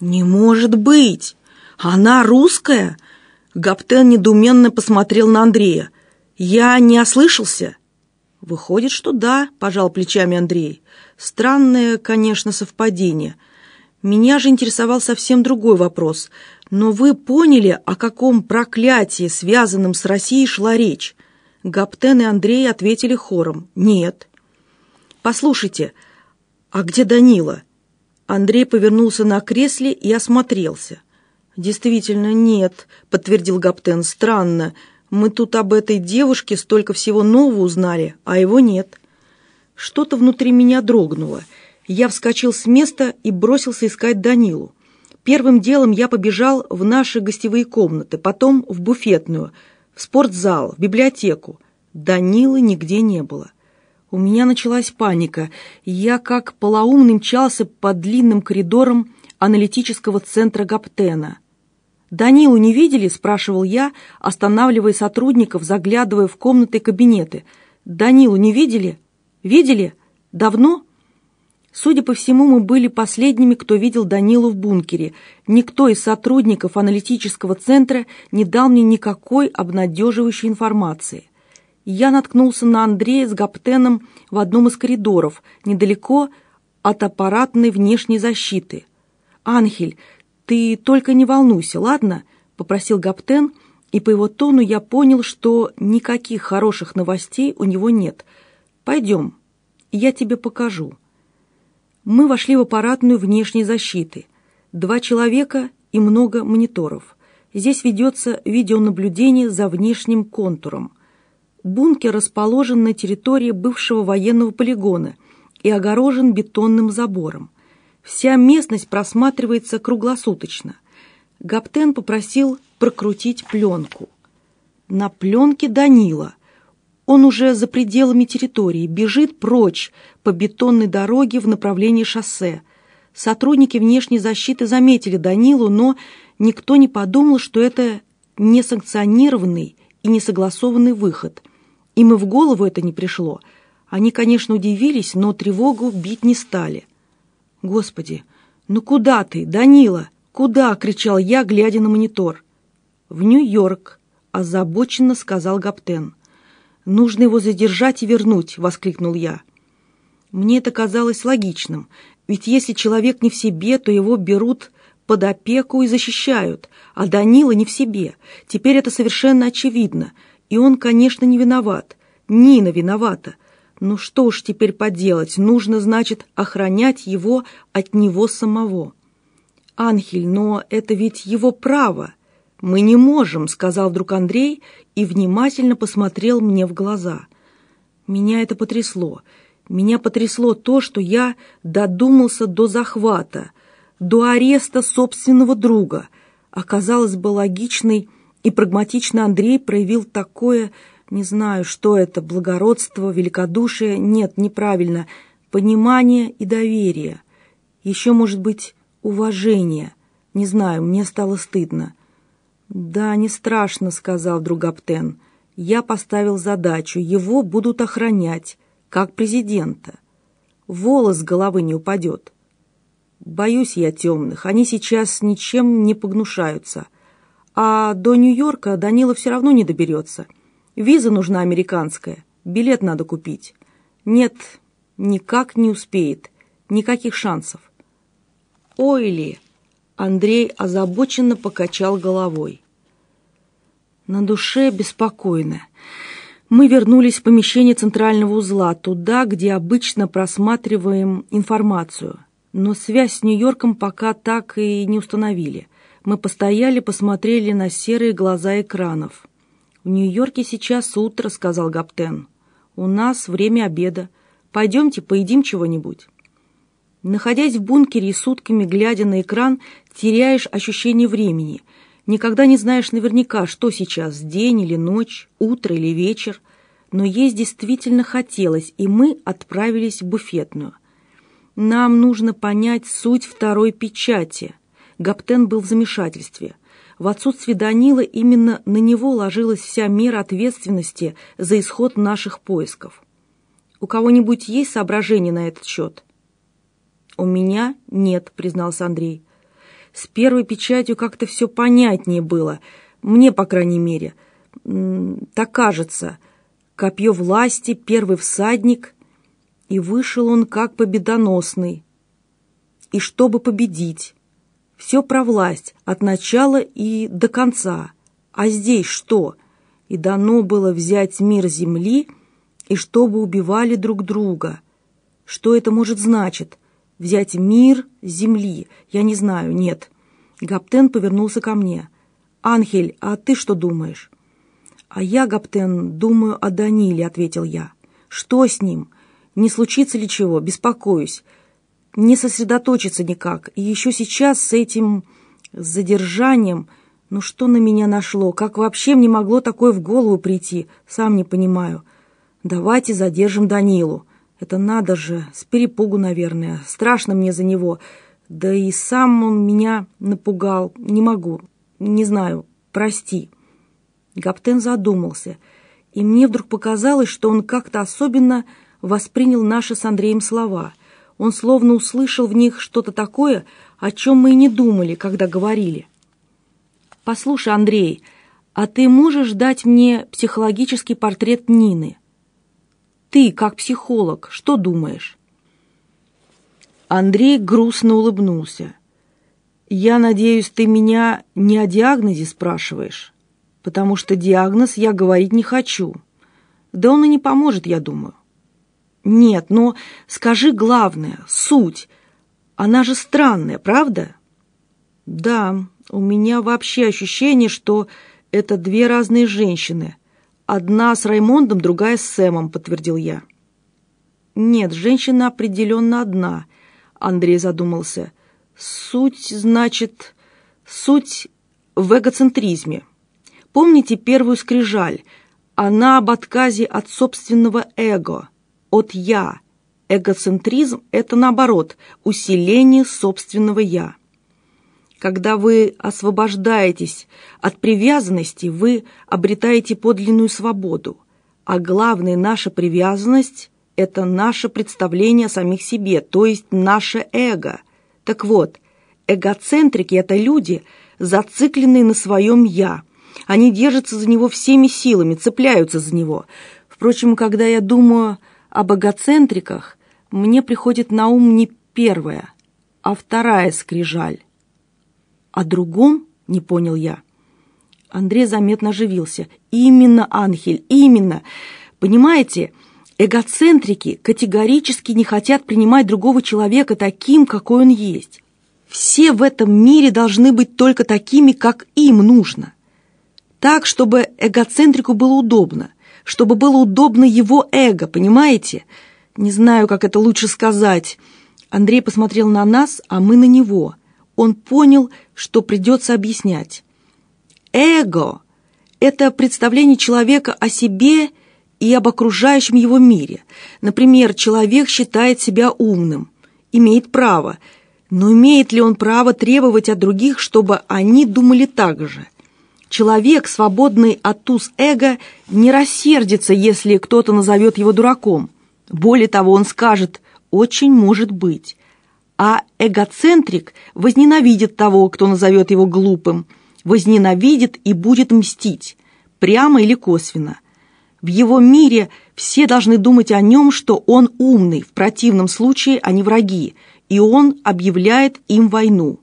«Не может быть! Она русская?» Гаптен недоуменно посмотрел на Андрея. «Я не ослышался?» «Выходит, что да», — пожал плечами Андрей. «Странное, конечно, совпадение. Меня же интересовал совсем другой вопрос. Но вы поняли, о каком проклятии, связанном с Россией, шла речь?» Гаптен и Андрей ответили хором. «Нет». «Послушайте, а где Данила?» Андрей повернулся на кресле и осмотрелся. «Действительно, нет», — подтвердил Гаптен. «Странно. Мы тут об этой девушке столько всего нового узнали, а его нет». Что-то внутри меня дрогнуло. Я вскочил с места и бросился искать Данилу. Первым делом я побежал в наши гостевые комнаты, потом в буфетную, в спортзал, в библиотеку. Данилы нигде не было. У меня началась паника. Я как полоумный мчался по длинным коридорам аналитического центра Гаптена. «Данилу не видели?» – спрашивал я, останавливая сотрудников, заглядывая в комнаты и кабинеты. «Данилу не видели? Видели? Давно?» Судя по всему, мы были последними, кто видел Данилу в бункере. Никто из сотрудников аналитического центра не дал мне никакой обнадеживающей информации я наткнулся на Андрея с Гаптеном в одном из коридоров, недалеко от аппаратной внешней защиты. «Анхель, ты только не волнуйся, ладно?» — попросил Гаптен, и по его тону я понял, что никаких хороших новостей у него нет. «Пойдем, я тебе покажу». Мы вошли в аппаратную внешней защиты. Два человека и много мониторов. Здесь ведется видеонаблюдение за внешним контуром. Бункер расположен на территории бывшего военного полигона и огорожен бетонным забором. Вся местность просматривается круглосуточно. Гаптен попросил прокрутить пленку. На пленке Данила. Он уже за пределами территории, бежит прочь по бетонной дороге в направлении шоссе. Сотрудники внешней защиты заметили Данилу, но никто не подумал, что это несанкционированный и несогласованный выход – им и в голову это не пришло. Они, конечно, удивились, но тревогу бить не стали. «Господи, ну куда ты, Данила? Куда?» — кричал я, глядя на монитор. «В Нью-Йорк», — озабоченно сказал Гаптен. «Нужно его задержать и вернуть», — воскликнул я. Мне это казалось логичным, ведь если человек не в себе, то его берут под опеку и защищают, а Данила не в себе. Теперь это совершенно очевидно — и он, конечно, не виноват. Нина виновата. Ну что уж теперь поделать, нужно, значит, охранять его от него самого. «Анхель, но это ведь его право. Мы не можем», — сказал вдруг Андрей и внимательно посмотрел мне в глаза. Меня это потрясло. Меня потрясло то, что я додумался до захвата, до ареста собственного друга. Оказалось бы логичной и прагматично Андрей проявил такое, не знаю, что это, благородство, великодушие, нет, неправильно, понимание и доверие. Еще, может быть, уважение. Не знаю, мне стало стыдно. «Да, не страшно», — сказал друг Аптен. «Я поставил задачу. Его будут охранять, как президента. Волос с головы не упадет. Боюсь я темных. Они сейчас ничем не погнушаются. А до Нью-Йорка Данила все равно не доберется. Виза нужна американская, билет надо купить. Нет, никак не успеет, никаких шансов. Ой ли! Андрей озабоченно покачал головой. На душе беспокойно. Мы вернулись в помещение центрального узла, туда, где обычно просматриваем информацию. Но связь с Нью-Йорком пока так и не установили – мы постояли, посмотрели на серые глаза экранов. «В Нью-Йорке сейчас утро», — сказал Гаптен. «У нас время обеда. Пойдемте поедим чего-нибудь». Находясь в бункере и сутками глядя на экран, теряешь ощущение времени. Никогда не знаешь наверняка, что сейчас, день или ночь, утро или вечер. Но есть действительно хотелось, и мы отправились в буфетную. Нам нужно понять суть второй печати — Гаптен был в замешательстве. В отсутствие Данила именно на него ложилась вся мера ответственности за исход наших поисков. «У кого-нибудь есть соображения на этот счет?» «У меня нет», — признался Андрей. С первой печатью как-то все понятнее было. Мне, по крайней мере. Так кажется. Копье власти, первый всадник. И вышел он как победоносный. И чтобы победить. Все про власть, от начала и до конца. А здесь что? И дано было взять мир земли, и чтобы убивали друг друга. Что это может значить? Взять мир земли? Я не знаю, нет. Гаптен повернулся ко мне. «Анхель, а ты что думаешь?» «А я, Гаптен, думаю о Даниле», — ответил я. «Что с ним? Не случится ли чего? Беспокоюсь не сосредоточиться никак. И еще сейчас с этим задержанием... Ну что на меня нашло? Как вообще мне могло такое в голову прийти? Сам не понимаю. Давайте задержим Данилу. Это надо же, с перепугу, наверное. Страшно мне за него. Да и сам он меня напугал. Не могу. Не знаю. Прости. Гаптен задумался. И мне вдруг показалось, что он как-то особенно воспринял наши с Андреем слова — он словно услышал в них что-то такое, о чем мы и не думали, когда говорили. «Послушай, Андрей, а ты можешь дать мне психологический портрет Нины? Ты, как психолог, что думаешь?» Андрей грустно улыбнулся. «Я надеюсь, ты меня не о диагнозе спрашиваешь, потому что диагноз я говорить не хочу. Да он и не поможет, я думаю. «Нет, но скажи главное, суть. Она же странная, правда?» «Да, у меня вообще ощущение, что это две разные женщины. Одна с Раймондом, другая с Сэмом», — подтвердил я. «Нет, женщина определенно одна», — Андрей задумался. «Суть, значит, суть в эгоцентризме. Помните первую скрижаль? Она об отказе от собственного эго» от «я». Эгоцентризм – это, наоборот, усиление собственного «я». Когда вы освобождаетесь от привязанности, вы обретаете подлинную свободу. А главная наша привязанность – это наше представление о самих себе, то есть наше эго. Так вот, эгоцентрики – это люди, зацикленные на своем «я». Они держатся за него всеми силами, цепляются за него. Впрочем, когда я думаю об эгоцентриках мне приходит на ум не первая, а вторая скрижаль. О другом не понял я. Андрей заметно оживился. «Именно, Анхель, именно! Понимаете, эгоцентрики категорически не хотят принимать другого человека таким, какой он есть. Все в этом мире должны быть только такими, как им нужно. Так, чтобы эгоцентрику было удобно чтобы было удобно его эго, понимаете? Не знаю, как это лучше сказать. Андрей посмотрел на нас, а мы на него. Он понял, что придется объяснять. Эго – это представление человека о себе и об окружающем его мире. Например, человек считает себя умным, имеет право, но имеет ли он право требовать от других, чтобы они думали так же – Человек, свободный от туз эго, не рассердится, если кто-то назовет его дураком. Более того, он скажет «очень может быть». А эгоцентрик возненавидит того, кто назовет его глупым, возненавидит и будет мстить, прямо или косвенно. В его мире все должны думать о нем, что он умный, в противном случае они враги, и он объявляет им войну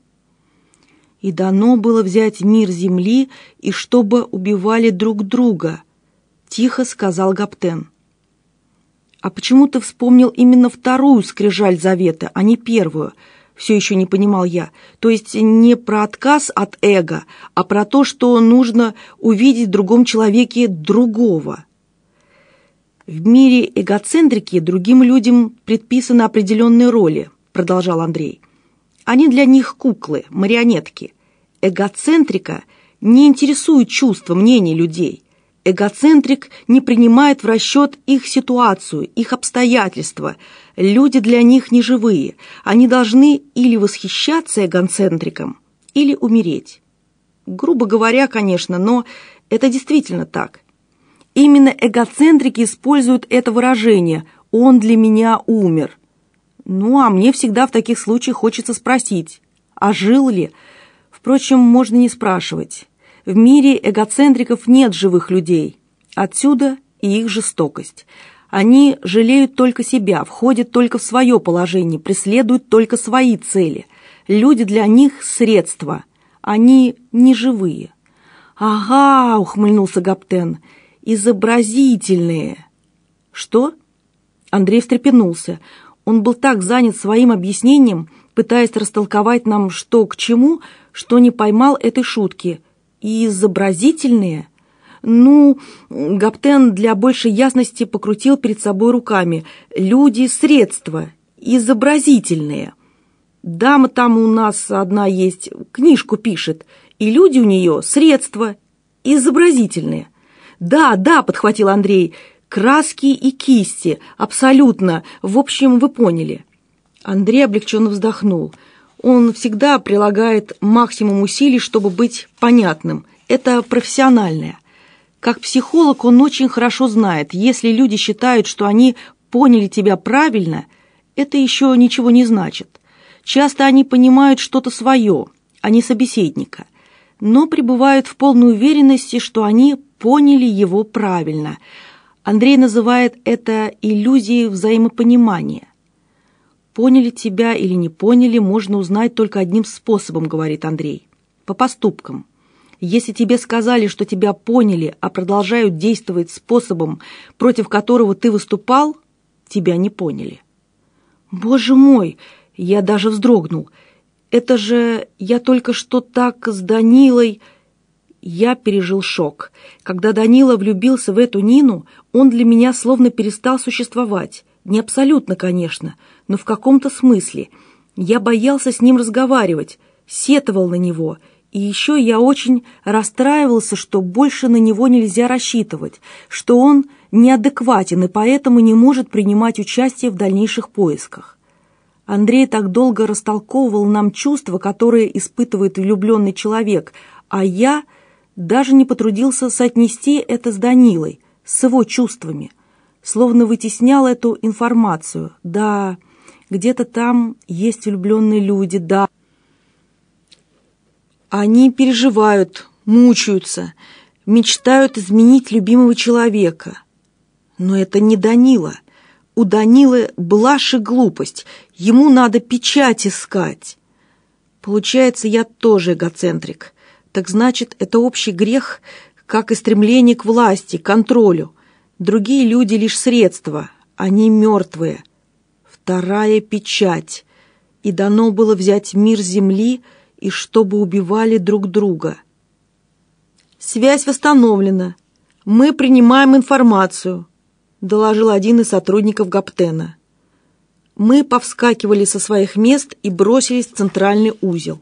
и дано было взять мир земли, и чтобы убивали друг друга», — тихо сказал Гаптен. «А почему ты вспомнил именно вторую скрижаль завета, а не первую?» Все еще не понимал я. То есть не про отказ от эго, а про то, что нужно увидеть в другом человеке другого. В мире эгоцентрики другим людям предписаны определенные роли, продолжал Андрей. Они для них куклы, марионетки. Эгоцентрика не интересует чувства, мнений людей. Эгоцентрик не принимает в расчет их ситуацию, их обстоятельства. Люди для них не живые. Они должны или восхищаться эгоцентриком, или умереть. Грубо говоря, конечно, но это действительно так. Именно эгоцентрики используют это выражение «он для меня умер». Ну, а мне всегда в таких случаях хочется спросить, а жил ли? Впрочем, можно не спрашивать. В мире эгоцентриков нет живых людей. Отсюда и их жестокость. Они жалеют только себя, входят только в свое положение, преследуют только свои цели. Люди для них – средства. Они не живые. «Ага», – ухмыльнулся Гаптен, – «изобразительные». «Что?» Андрей встрепенулся. Он был так занят своим объяснением, пытаясь растолковать нам, что к чему, что не поймал этой шутки. И изобразительные? Ну, Гаптен для большей ясности покрутил перед собой руками. Люди — средства, изобразительные. Дама там у нас одна есть, книжку пишет, и люди у нее — средства, изобразительные. «Да, да», — подхватил Андрей, — «краски и кисти, абсолютно, в общем, вы поняли». Андрей облегченно вздохнул. Он всегда прилагает максимум усилий, чтобы быть понятным. Это профессиональное. Как психолог он очень хорошо знает, если люди считают, что они поняли тебя правильно, это еще ничего не значит. Часто они понимают что-то свое, а не собеседника, но пребывают в полной уверенности, что они поняли его правильно. Андрей называет это иллюзией взаимопонимания. «Поняли тебя или не поняли, можно узнать только одним способом», — говорит Андрей. «По поступкам. Если тебе сказали, что тебя поняли, а продолжают действовать способом, против которого ты выступал, тебя не поняли». «Боже мой!» — я даже вздрогнул. «Это же я только что так с Данилой...» Я пережил шок. Когда Данила влюбился в эту Нину, он для меня словно перестал существовать. Не абсолютно, конечно, но в каком-то смысле. Я боялся с ним разговаривать, сетовал на него, и еще я очень расстраивался, что больше на него нельзя рассчитывать, что он неадекватен и поэтому не может принимать участие в дальнейших поисках. Андрей так долго растолковывал нам чувства, которые испытывает влюбленный человек, а я даже не потрудился соотнести это с Данилой, с его чувствами – словно вытеснял эту информацию. Да, где-то там есть влюбленные люди, да. Они переживают, мучаются, мечтают изменить любимого человека. Но это не Данила. У Данилы блажь и глупость. Ему надо печать искать. Получается, я тоже эгоцентрик. Так значит, это общий грех, как и стремление к власти, контролю. Другие люди лишь средства, они мертвые. Вторая печать. И дано было взять мир земли, и чтобы убивали друг друга. «Связь восстановлена. Мы принимаем информацию», — доложил один из сотрудников Гаптена. Мы повскакивали со своих мест и бросились в центральный узел.